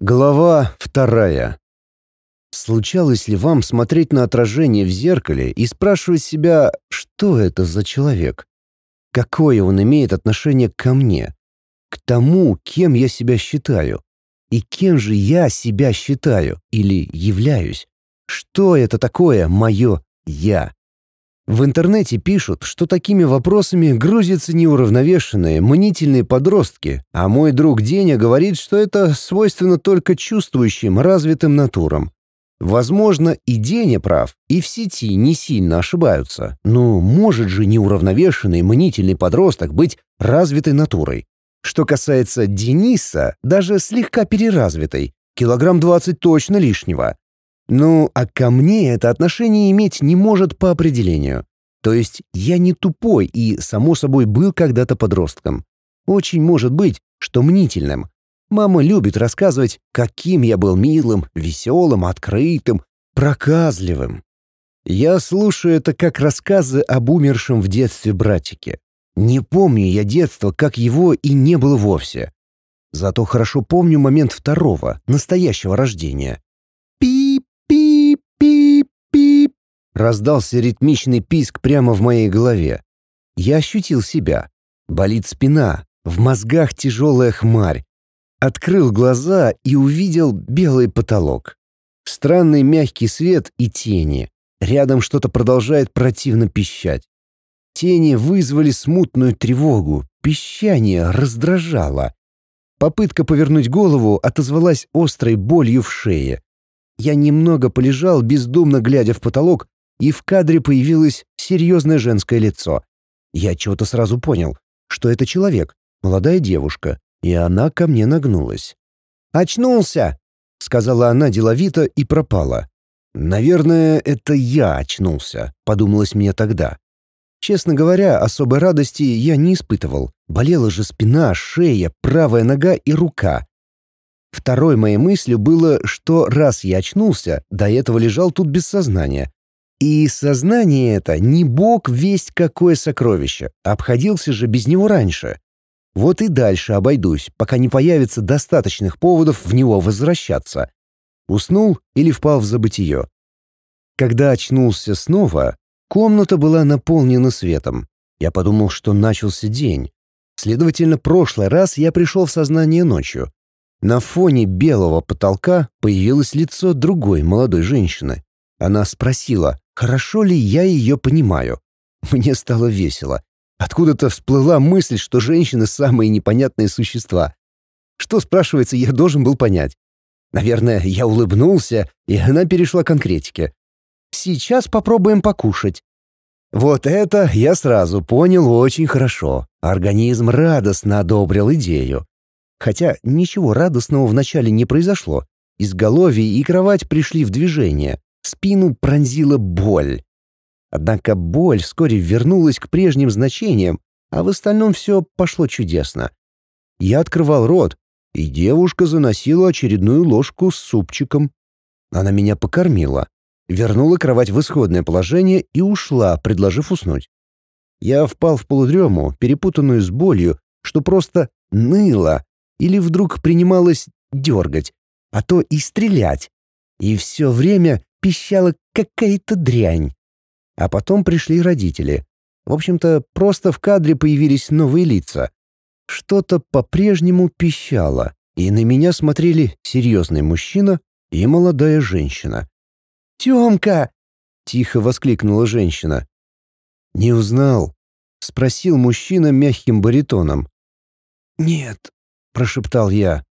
Глава вторая. Случалось ли вам смотреть на отражение в зеркале и спрашивать себя, что это за человек? Какое он имеет отношение ко мне? К тому, кем я себя считаю? И кем же я себя считаю или являюсь? Что это такое мое «я»? В интернете пишут, что такими вопросами грузятся неуравновешенные, мнительные подростки, а мой друг Деня говорит, что это свойственно только чувствующим, развитым натурам. Возможно, и Деня прав, и в сети не сильно ошибаются. Но может же неуравновешенный, мнительный подросток быть развитой натурой? Что касается Дениса, даже слегка переразвитой, килограмм 20 точно лишнего. Ну, а ко мне это отношение иметь не может по определению. То есть я не тупой и, само собой, был когда-то подростком. Очень может быть, что мнительным. Мама любит рассказывать, каким я был милым, веселым, открытым, проказливым. Я слушаю это как рассказы об умершем в детстве братике. Не помню я детства, как его и не было вовсе. Зато хорошо помню момент второго, настоящего рождения. Раздался ритмичный писк прямо в моей голове. Я ощутил себя. Болит спина, в мозгах тяжелая хмарь. Открыл глаза и увидел белый потолок. Странный мягкий свет и тени. Рядом что-то продолжает противно пищать. Тени вызвали смутную тревогу, пищание раздражало. Попытка повернуть голову отозвалась острой болью в шее. Я немного полежал, бездумно глядя в потолок, и в кадре появилось серьезное женское лицо. Я чего-то сразу понял, что это человек, молодая девушка, и она ко мне нагнулась. «Очнулся!» — сказала она деловито и пропала. «Наверное, это я очнулся», — подумалось мне тогда. Честно говоря, особой радости я не испытывал. Болела же спина, шея, правая нога и рука. Второй моей мыслью было, что раз я очнулся, до этого лежал тут без сознания, и сознание это не бог весть какое сокровище, обходился же без него раньше. Вот и дальше обойдусь, пока не появится достаточных поводов в него возвращаться. Уснул или впал в забытие. Когда очнулся снова, комната была наполнена светом. Я подумал, что начался день. Следовательно, прошлый раз я пришел в сознание ночью. На фоне белого потолка появилось лицо другой молодой женщины. Она спросила, хорошо ли я ее понимаю. Мне стало весело. Откуда-то всплыла мысль, что женщины — самые непонятные существа. Что, спрашивается, я должен был понять? Наверное, я улыбнулся, и она перешла к конкретике. «Сейчас попробуем покушать». Вот это я сразу понял очень хорошо. Организм радостно одобрил идею. Хотя ничего радостного вначале не произошло. Изголовье и кровать пришли в движение. Спину пронзила боль. Однако боль вскоре вернулась к прежним значениям, а в остальном все пошло чудесно. Я открывал рот, и девушка заносила очередную ложку с супчиком. Она меня покормила, вернула кровать в исходное положение и ушла, предложив уснуть. Я впал в полудрему, перепутанную с болью, что просто ныло или вдруг принималось дергать, а то и стрелять. И все время пищала какая-то дрянь. А потом пришли родители. В общем-то, просто в кадре появились новые лица. Что-то по-прежнему пищало, и на меня смотрели серьезный мужчина и молодая женщина. «Тёмка!» — тихо воскликнула женщина. «Не узнал?» — спросил мужчина мягким баритоном. «Нет», — прошептал я.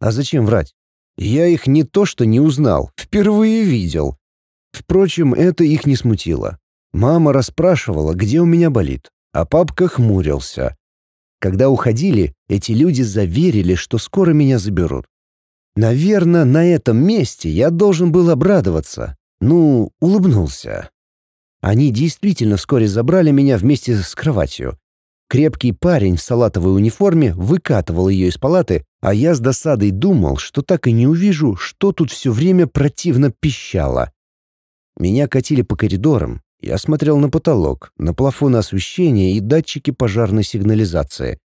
«А зачем врать? Я их не то что не узнал, впервые видел. Впрочем, это их не смутило. Мама расспрашивала, где у меня болит, а папка хмурился. Когда уходили, эти люди заверили, что скоро меня заберут. Наверное, на этом месте я должен был обрадоваться. Ну, улыбнулся. Они действительно вскоре забрали меня вместе с кроватью. Крепкий парень в салатовой униформе выкатывал ее из палаты, а я с досадой думал, что так и не увижу, что тут все время противно пищало. Меня катили по коридорам, я смотрел на потолок, на плафоны освещения и датчики пожарной сигнализации.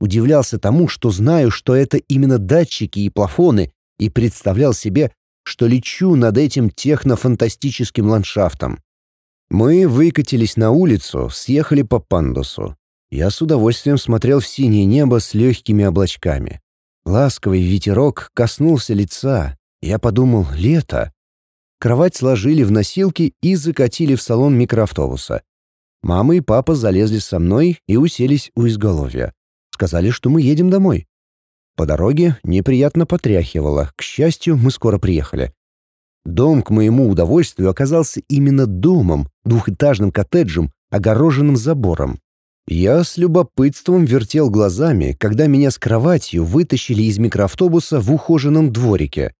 Удивлялся тому, что знаю, что это именно датчики и плафоны, и представлял себе, что лечу над этим технофантастическим ландшафтом. Мы выкатились на улицу, съехали по пандусу. Я с удовольствием смотрел в синее небо с легкими облачками. Ласковый ветерок коснулся лица. Я подумал «лето». Кровать сложили в носилки и закатили в салон микроавтобуса. Мама и папа залезли со мной и уселись у изголовья. Сказали, что мы едем домой. По дороге неприятно потряхивало. К счастью, мы скоро приехали. Дом, к моему удовольствию, оказался именно домом, двухэтажным коттеджем, огороженным забором. Я с любопытством вертел глазами, когда меня с кроватью вытащили из микроавтобуса в ухоженном дворике.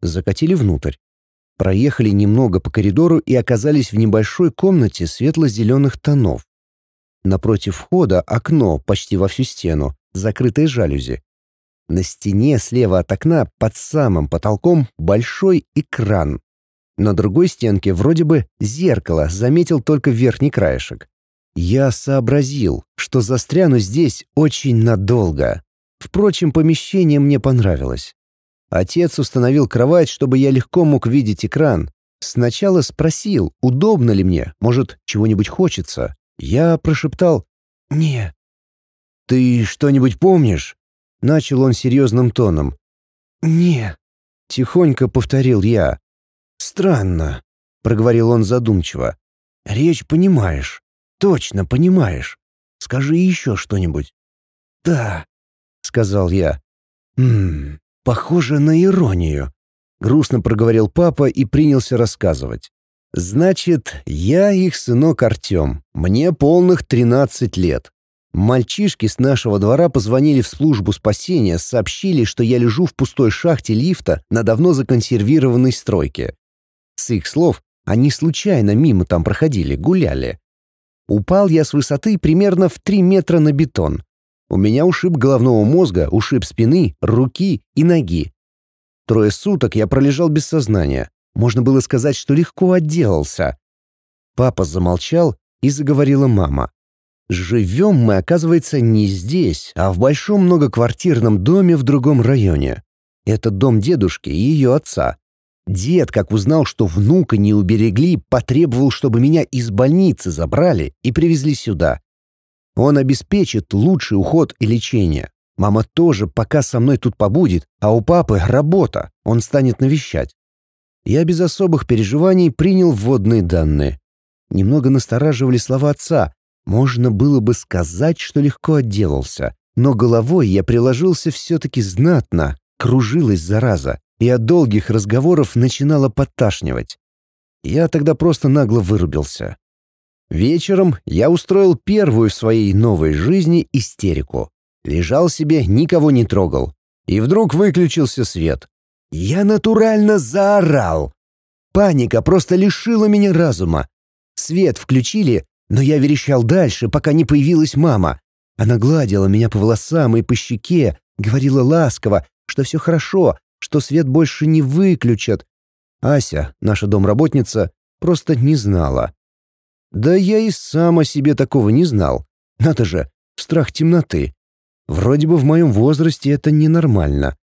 Закатили внутрь. Проехали немного по коридору и оказались в небольшой комнате светло-зеленых тонов. Напротив входа окно почти во всю стену, закрытое жалюзи. На стене слева от окна под самым потолком большой экран. На другой стенке вроде бы зеркало, заметил только верхний краешек. Я сообразил, что застряну здесь очень надолго. Впрочем, помещение мне понравилось. Отец установил кровать, чтобы я легко мог видеть экран. Сначала спросил, удобно ли мне, может, чего-нибудь хочется. Я прошептал «Не». «Ты что-нибудь помнишь?» Начал он серьезным тоном. «Не», — тихонько повторил я. «Странно», — проговорил он задумчиво. «Речь понимаешь. Точно понимаешь. Скажи еще что-нибудь». «Да», — сказал я. «Ммм, похоже на иронию», — грустно проговорил папа и принялся рассказывать. «Значит, я их сынок Артем. Мне полных тринадцать лет. Мальчишки с нашего двора позвонили в службу спасения, сообщили, что я лежу в пустой шахте лифта на давно законсервированной стройке. С их слов, они случайно мимо там проходили, гуляли. Упал я с высоты примерно в 3 метра на бетон. У меня ушиб головного мозга, ушиб спины, руки и ноги. Трое суток я пролежал без сознания. Можно было сказать, что легко отделался. Папа замолчал, и заговорила мама. Живем мы, оказывается, не здесь, а в большом многоквартирном доме в другом районе. Это дом дедушки и ее отца. Дед, как узнал, что внука не уберегли, потребовал, чтобы меня из больницы забрали и привезли сюда. Он обеспечит лучший уход и лечение. Мама тоже пока со мной тут побудет, а у папы работа, он станет навещать. Я без особых переживаний принял вводные данные. Немного настораживали слова отца. Можно было бы сказать, что легко отделался, но головой я приложился все-таки знатно, кружилась зараза и от долгих разговоров начинало подташнивать. Я тогда просто нагло вырубился. Вечером я устроил первую в своей новой жизни истерику. Лежал себе, никого не трогал. И вдруг выключился свет. Я натурально заорал. Паника просто лишила меня разума. Свет включили, но я верещал дальше, пока не появилась мама. Она гладила меня по волосам и по щеке, говорила ласково, что все хорошо, что свет больше не выключат. Ася, наша домработница, просто не знала. Да я и сам о себе такого не знал. Надо же, страх темноты. Вроде бы в моем возрасте это ненормально.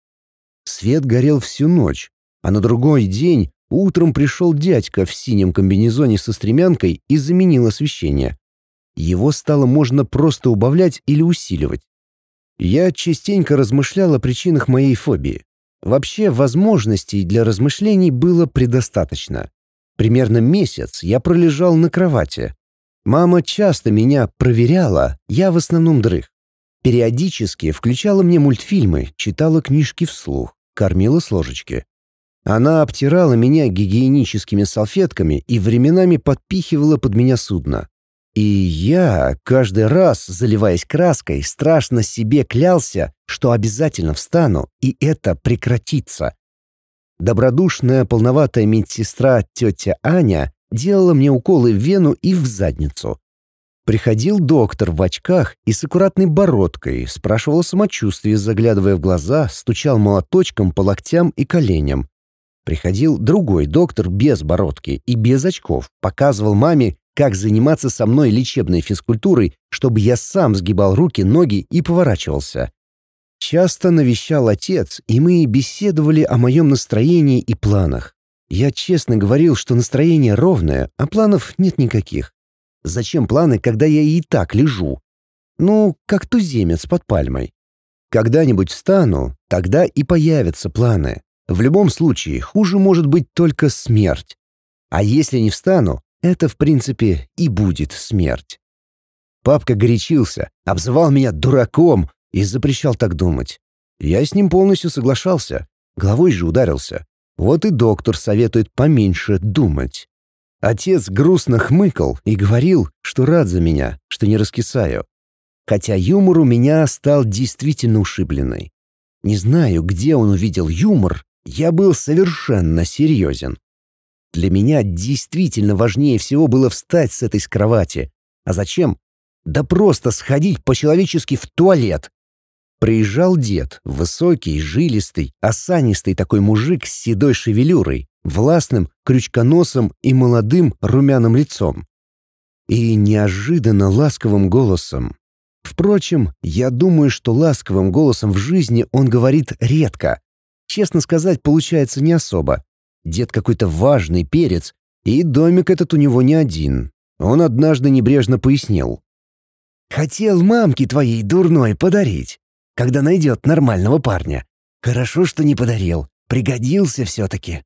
Свет горел всю ночь, а на другой день утром пришел дядька в синем комбинезоне со стремянкой и заменил освещение. Его стало можно просто убавлять или усиливать. Я частенько размышлял о причинах моей фобии. Вообще, возможностей для размышлений было предостаточно. Примерно месяц я пролежал на кровати. Мама часто меня проверяла, я в основном дрых. Периодически включала мне мультфильмы, читала книжки вслух, кормила с ложечки. Она обтирала меня гигиеническими салфетками и временами подпихивала под меня судно. И я, каждый раз, заливаясь краской, страшно себе клялся, что обязательно встану, и это прекратится. Добродушная полноватая медсестра тетя Аня делала мне уколы в вену и в задницу. Приходил доктор в очках и с аккуратной бородкой, спрашивал самочувствие, заглядывая в глаза, стучал молоточком по локтям и коленям. Приходил другой доктор без бородки и без очков, показывал маме, как заниматься со мной лечебной физкультурой, чтобы я сам сгибал руки, ноги и поворачивался. Часто навещал отец, и мы беседовали о моем настроении и планах. Я честно говорил, что настроение ровное, а планов нет никаких. Зачем планы, когда я и так лежу? Ну, как туземец под пальмой. Когда-нибудь встану, тогда и появятся планы. В любом случае, хуже может быть только смерть. А если не встану, это, в принципе, и будет смерть. Папка горячился, обзывал меня дураком и запрещал так думать. Я с ним полностью соглашался, головой же ударился. Вот и доктор советует поменьше думать. Отец грустно хмыкал и говорил, что рад за меня, что не раскисаю. Хотя юмор у меня стал действительно ушибленный. Не знаю, где он увидел юмор, я был совершенно серьезен. Для меня действительно важнее всего было встать с этой с кровати. А зачем? Да просто сходить по-человечески в туалет. Приезжал дед, высокий, жилистый, осанистый такой мужик с седой шевелюрой, властным, крючконосом и молодым румяным лицом. И неожиданно ласковым голосом. Впрочем, я думаю, что ласковым голосом в жизни он говорит редко. Честно сказать, получается не особо. Дед какой-то важный перец, и домик этот у него не один. Он однажды небрежно пояснил. «Хотел мамке твоей дурной подарить когда найдет нормального парня. Хорошо, что не подарил. Пригодился все-таки».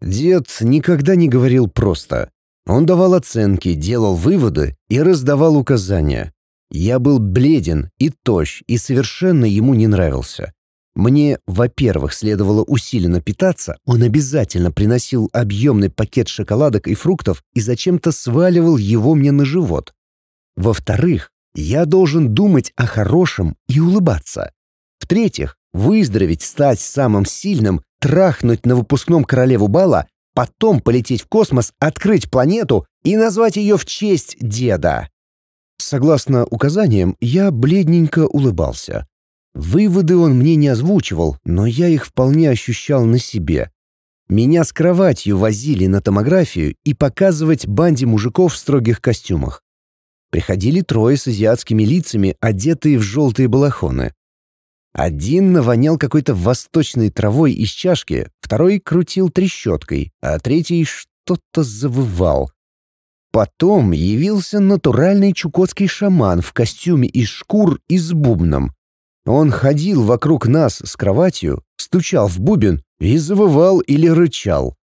Дед никогда не говорил просто. Он давал оценки, делал выводы и раздавал указания. Я был бледен и тощ, и совершенно ему не нравился. Мне, во-первых, следовало усиленно питаться, он обязательно приносил объемный пакет шоколадок и фруктов и зачем-то сваливал его мне на живот. Во-вторых, я должен думать о хорошем и улыбаться. В-третьих, выздороветь, стать самым сильным, трахнуть на выпускном королеву бала, потом полететь в космос, открыть планету и назвать ее в честь деда. Согласно указаниям, я бледненько улыбался. Выводы он мне не озвучивал, но я их вполне ощущал на себе. Меня с кроватью возили на томографию и показывать банде мужиков в строгих костюмах. Приходили трое с азиатскими лицами, одетые в желтые балахоны. Один навонял какой-то восточной травой из чашки, второй крутил трещоткой, а третий что-то завывал. Потом явился натуральный чукотский шаман в костюме из шкур и с бубном. Он ходил вокруг нас с кроватью, стучал в бубен и завывал или рычал.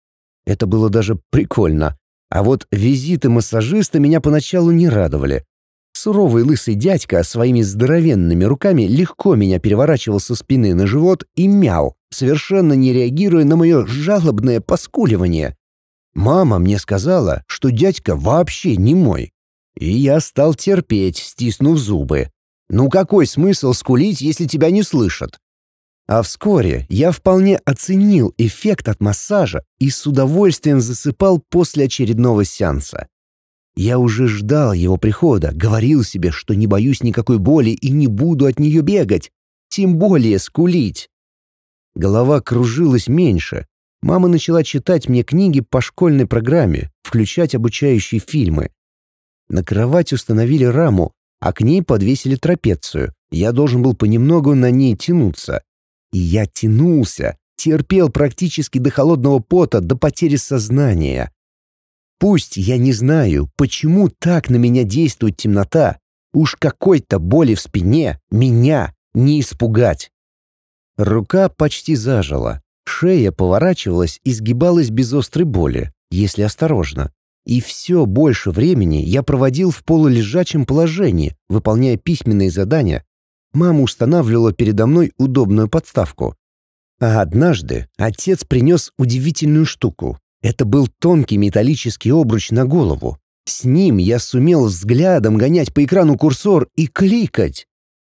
Это было даже прикольно. А вот визиты массажиста меня поначалу не радовали. Суровый лысый дядька своими здоровенными руками легко меня переворачивал со спины на живот и мял, совершенно не реагируя на мое жалобное поскуливание. Мама мне сказала, что дядька вообще не мой. И я стал терпеть, стиснув зубы. Ну какой смысл скулить, если тебя не слышат? А вскоре я вполне оценил эффект от массажа и с удовольствием засыпал после очередного сеанса. Я уже ждал его прихода, говорил себе, что не боюсь никакой боли и не буду от нее бегать, тем более скулить. Голова кружилась меньше. Мама начала читать мне книги по школьной программе, включать обучающие фильмы. На кровать установили раму, а к ней подвесили трапецию. Я должен был понемногу на ней тянуться. И я тянулся, терпел практически до холодного пота, до потери сознания. Пусть я не знаю, почему так на меня действует темнота, уж какой-то боли в спине меня не испугать. Рука почти зажила, шея поворачивалась и сгибалась без острой боли, если осторожно. И все больше времени я проводил в полулежачем положении, выполняя письменные задания, Мама устанавливала передо мной удобную подставку. А однажды отец принес удивительную штуку. Это был тонкий металлический обруч на голову. С ним я сумел взглядом гонять по экрану курсор и кликать.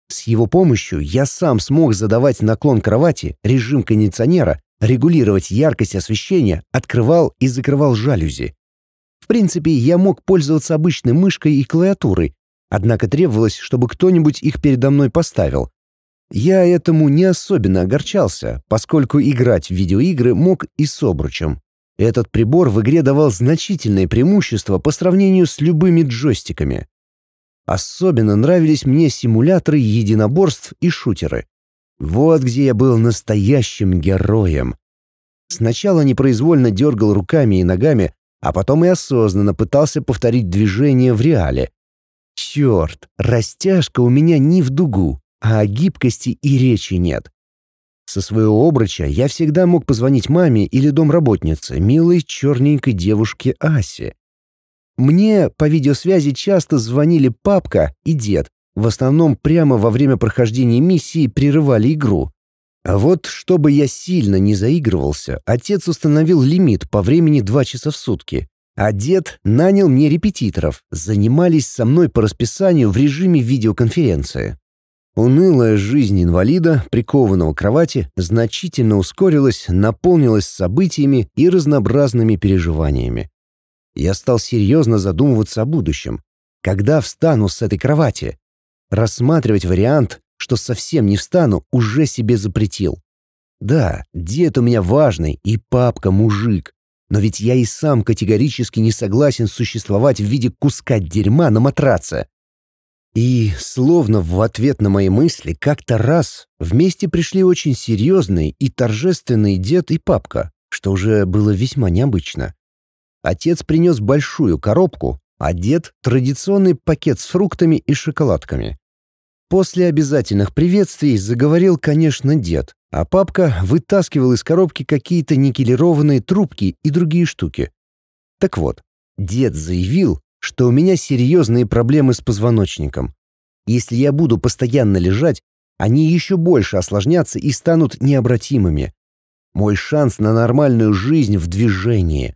С его помощью я сам смог задавать наклон кровати, режим кондиционера, регулировать яркость освещения, открывал и закрывал жалюзи. В принципе, я мог пользоваться обычной мышкой и клавиатурой, Однако требовалось, чтобы кто-нибудь их передо мной поставил. Я этому не особенно огорчался, поскольку играть в видеоигры мог и с обручем. Этот прибор в игре давал значительное преимущество по сравнению с любыми джойстиками. Особенно нравились мне симуляторы единоборств и шутеры. Вот где я был настоящим героем. Сначала непроизвольно дергал руками и ногами, а потом и осознанно пытался повторить движение в реале. Черт, растяжка у меня не в дугу, а о гибкости и речи нет. Со своего обруча я всегда мог позвонить маме или домработнице, милой черненькой девушке Асе. Мне по видеосвязи часто звонили папка и дед, в основном прямо во время прохождения миссии прерывали игру. А вот, чтобы я сильно не заигрывался, отец установил лимит по времени 2 часа в сутки. А дед нанял мне репетиторов, занимались со мной по расписанию в режиме видеоконференции. Унылая жизнь инвалида, прикованного к кровати, значительно ускорилась, наполнилась событиями и разнообразными переживаниями. Я стал серьезно задумываться о будущем. Когда встану с этой кровати? Рассматривать вариант, что совсем не встану, уже себе запретил. Да, дед у меня важный и папка мужик, но ведь я и сам категорически не согласен существовать в виде куска дерьма на матраце. И, словно в ответ на мои мысли, как-то раз вместе пришли очень серьезный и торжественный дед и папка, что уже было весьма необычно. Отец принес большую коробку, а дед — традиционный пакет с фруктами и шоколадками. После обязательных приветствий заговорил, конечно, дед, а папка вытаскивал из коробки какие-то никелированные трубки и другие штуки. Так вот, дед заявил, что у меня серьезные проблемы с позвоночником. Если я буду постоянно лежать, они еще больше осложнятся и станут необратимыми. Мой шанс на нормальную жизнь в движении.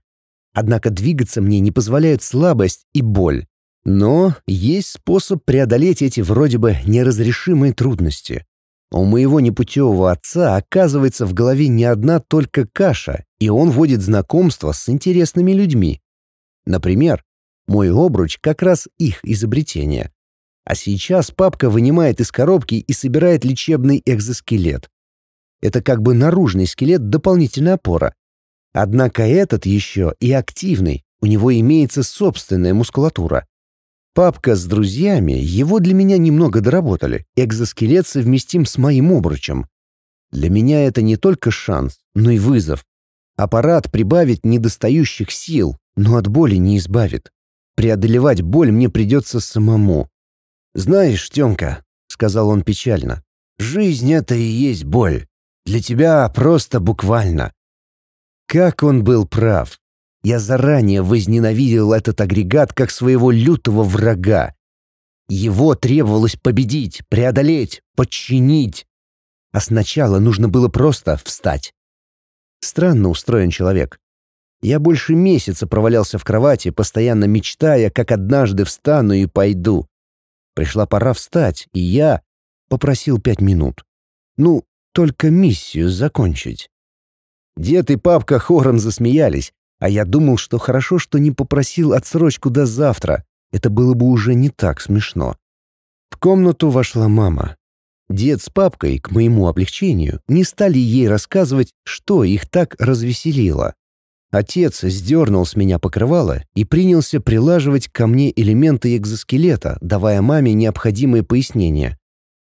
Однако двигаться мне не позволяют слабость и боль. Но есть способ преодолеть эти вроде бы неразрешимые трудности. У моего непутевого отца оказывается в голове не одна только каша, и он вводит знакомство с интересными людьми. Например, мой обруч как раз их изобретение. А сейчас папка вынимает из коробки и собирает лечебный экзоскелет. Это как бы наружный скелет дополнительная опора. Однако этот еще и активный, у него имеется собственная мускулатура. Папка с друзьями его для меня немного доработали. Экзоскелет совместим с моим обручем. Для меня это не только шанс, но и вызов. Аппарат прибавит недостающих сил, но от боли не избавит. Преодолевать боль мне придется самому. «Знаешь, Тёмка», — сказал он печально, — «жизнь — это и есть боль. Для тебя просто буквально». Как он был прав. Я заранее возненавидел этот агрегат как своего лютого врага. Его требовалось победить, преодолеть, подчинить. А сначала нужно было просто встать. Странно устроен человек. Я больше месяца провалялся в кровати, постоянно мечтая, как однажды встану и пойду. Пришла пора встать, и я попросил пять минут. Ну, только миссию закончить. Дед и папка хором засмеялись, а я думал, что хорошо, что не попросил отсрочку до завтра. Это было бы уже не так смешно. В комнату вошла мама. Дед с папкой, к моему облегчению, не стали ей рассказывать, что их так развеселило. Отец сдернул с меня покрывало и принялся прилаживать ко мне элементы экзоскелета, давая маме необходимые пояснения.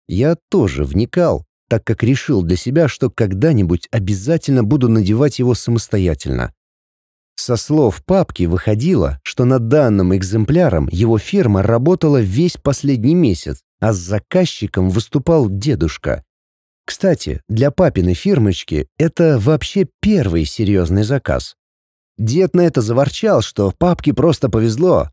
Я тоже вникал, так как решил для себя, что когда-нибудь обязательно буду надевать его самостоятельно. Со слов папки выходило, что над данным экземпляром его фирма работала весь последний месяц, а с заказчиком выступал дедушка. Кстати, для папиной фирмочки это вообще первый серьезный заказ. Дед на это заворчал, что папке просто повезло.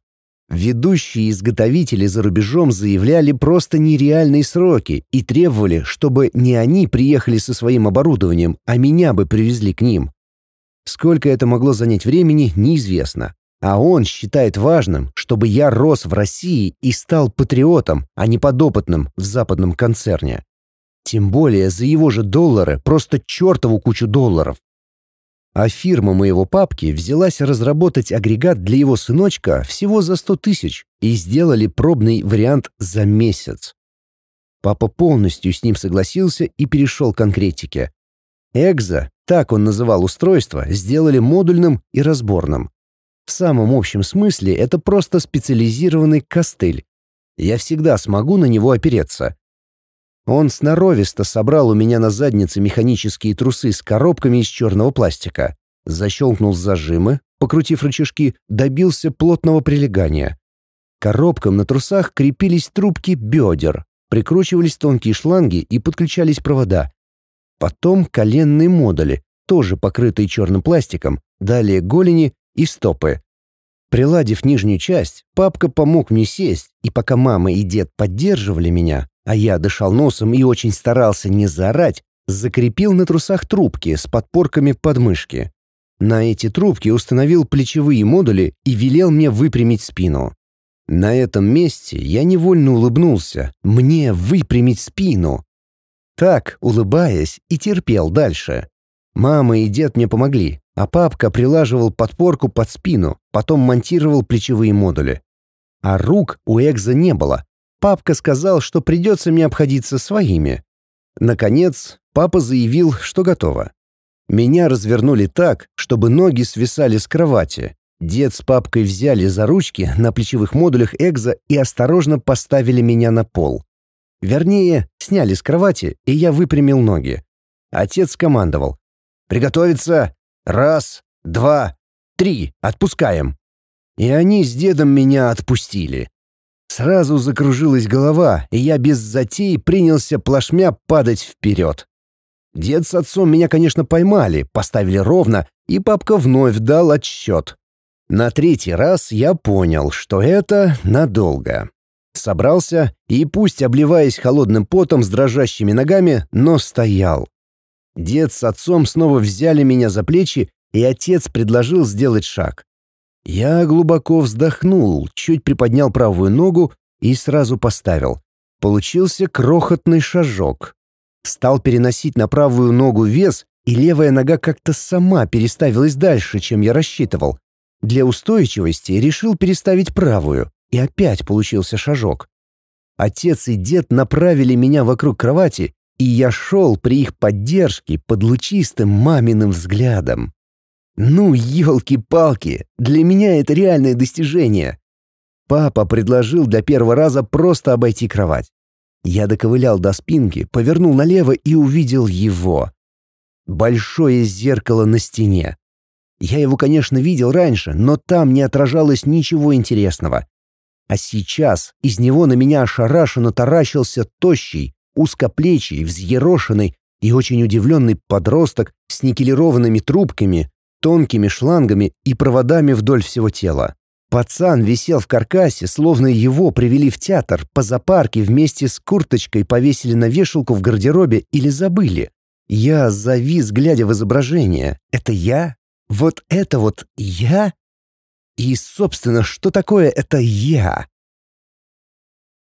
Ведущие изготовители за рубежом заявляли просто нереальные сроки и требовали, чтобы не они приехали со своим оборудованием, а меня бы привезли к ним. Сколько это могло занять времени, неизвестно. А он считает важным, чтобы я рос в России и стал патриотом, а не подопытным в западном концерне. Тем более за его же доллары, просто чертову кучу долларов. А фирма моего папки взялась разработать агрегат для его сыночка всего за 100 тысяч и сделали пробный вариант за месяц. Папа полностью с ним согласился и перешел к конкретике. Экзо, так он называл устройство, сделали модульным и разборным. В самом общем смысле это просто специализированный костыль. Я всегда смогу на него опереться. Он сноровисто собрал у меня на заднице механические трусы с коробками из черного пластика, защелкнул зажимы, покрутив рычажки, добился плотного прилегания. Коробкам на трусах крепились трубки бедер, прикручивались тонкие шланги и подключались провода. Потом коленные модули, тоже покрытые черным пластиком, далее голени и стопы. Приладив нижнюю часть, папка помог мне сесть, и пока мама и дед поддерживали меня, а я дышал носом и очень старался не заорать, закрепил на трусах трубки с подпорками подмышки. На эти трубки установил плечевые модули и велел мне выпрямить спину. На этом месте я невольно улыбнулся. Мне выпрямить спину. Так, улыбаясь, и терпел дальше. Мама и дед мне помогли, а папка прилаживал подпорку под спину, потом монтировал плечевые модули. А рук у Экза не было. Папка сказал, что придется мне обходиться своими. Наконец, папа заявил, что готово. Меня развернули так, чтобы ноги свисали с кровати, Дед с папкой взяли за ручки на плечевых модулях Экза и осторожно поставили меня на пол. Вернее, сняли с кровати, и я выпрямил ноги. Отец командовал. «Приготовиться! Раз, два, три! Отпускаем!» И они с дедом меня отпустили. Сразу закружилась голова, и я без затей принялся плашмя падать вперед. Дед с отцом меня, конечно, поймали, поставили ровно, и папка вновь дал отсчет. На третий раз я понял, что это надолго. Собрался и, пусть обливаясь холодным потом с дрожащими ногами, но стоял. Дед с отцом снова взяли меня за плечи, и отец предложил сделать шаг. Я глубоко вздохнул, чуть приподнял правую ногу и сразу поставил. Получился крохотный шажок. Стал переносить на правую ногу вес, и левая нога как-то сама переставилась дальше, чем я рассчитывал. Для устойчивости решил переставить правую, и опять получился шажок. Отец и дед направили меня вокруг кровати, и я шел при их поддержке под лучистым маминым взглядом. Ну, елки-палки, для меня это реальное достижение. Папа предложил для первого раза просто обойти кровать. Я доковылял до спинки, повернул налево и увидел его. Большое зеркало на стене. Я его, конечно, видел раньше, но там не отражалось ничего интересного. А сейчас из него на меня ошарашенно таращился тощий, узкоплечий, взъерошенный и очень удивленный подросток с никелированными трубками, тонкими шлангами и проводами вдоль всего тела. Пацан висел в каркасе, словно его привели в театр, по запарке вместе с курточкой повесили на вешалку в гардеробе или забыли. Я завис, глядя в изображение. Это я? Вот это вот я? И, собственно, что такое это я?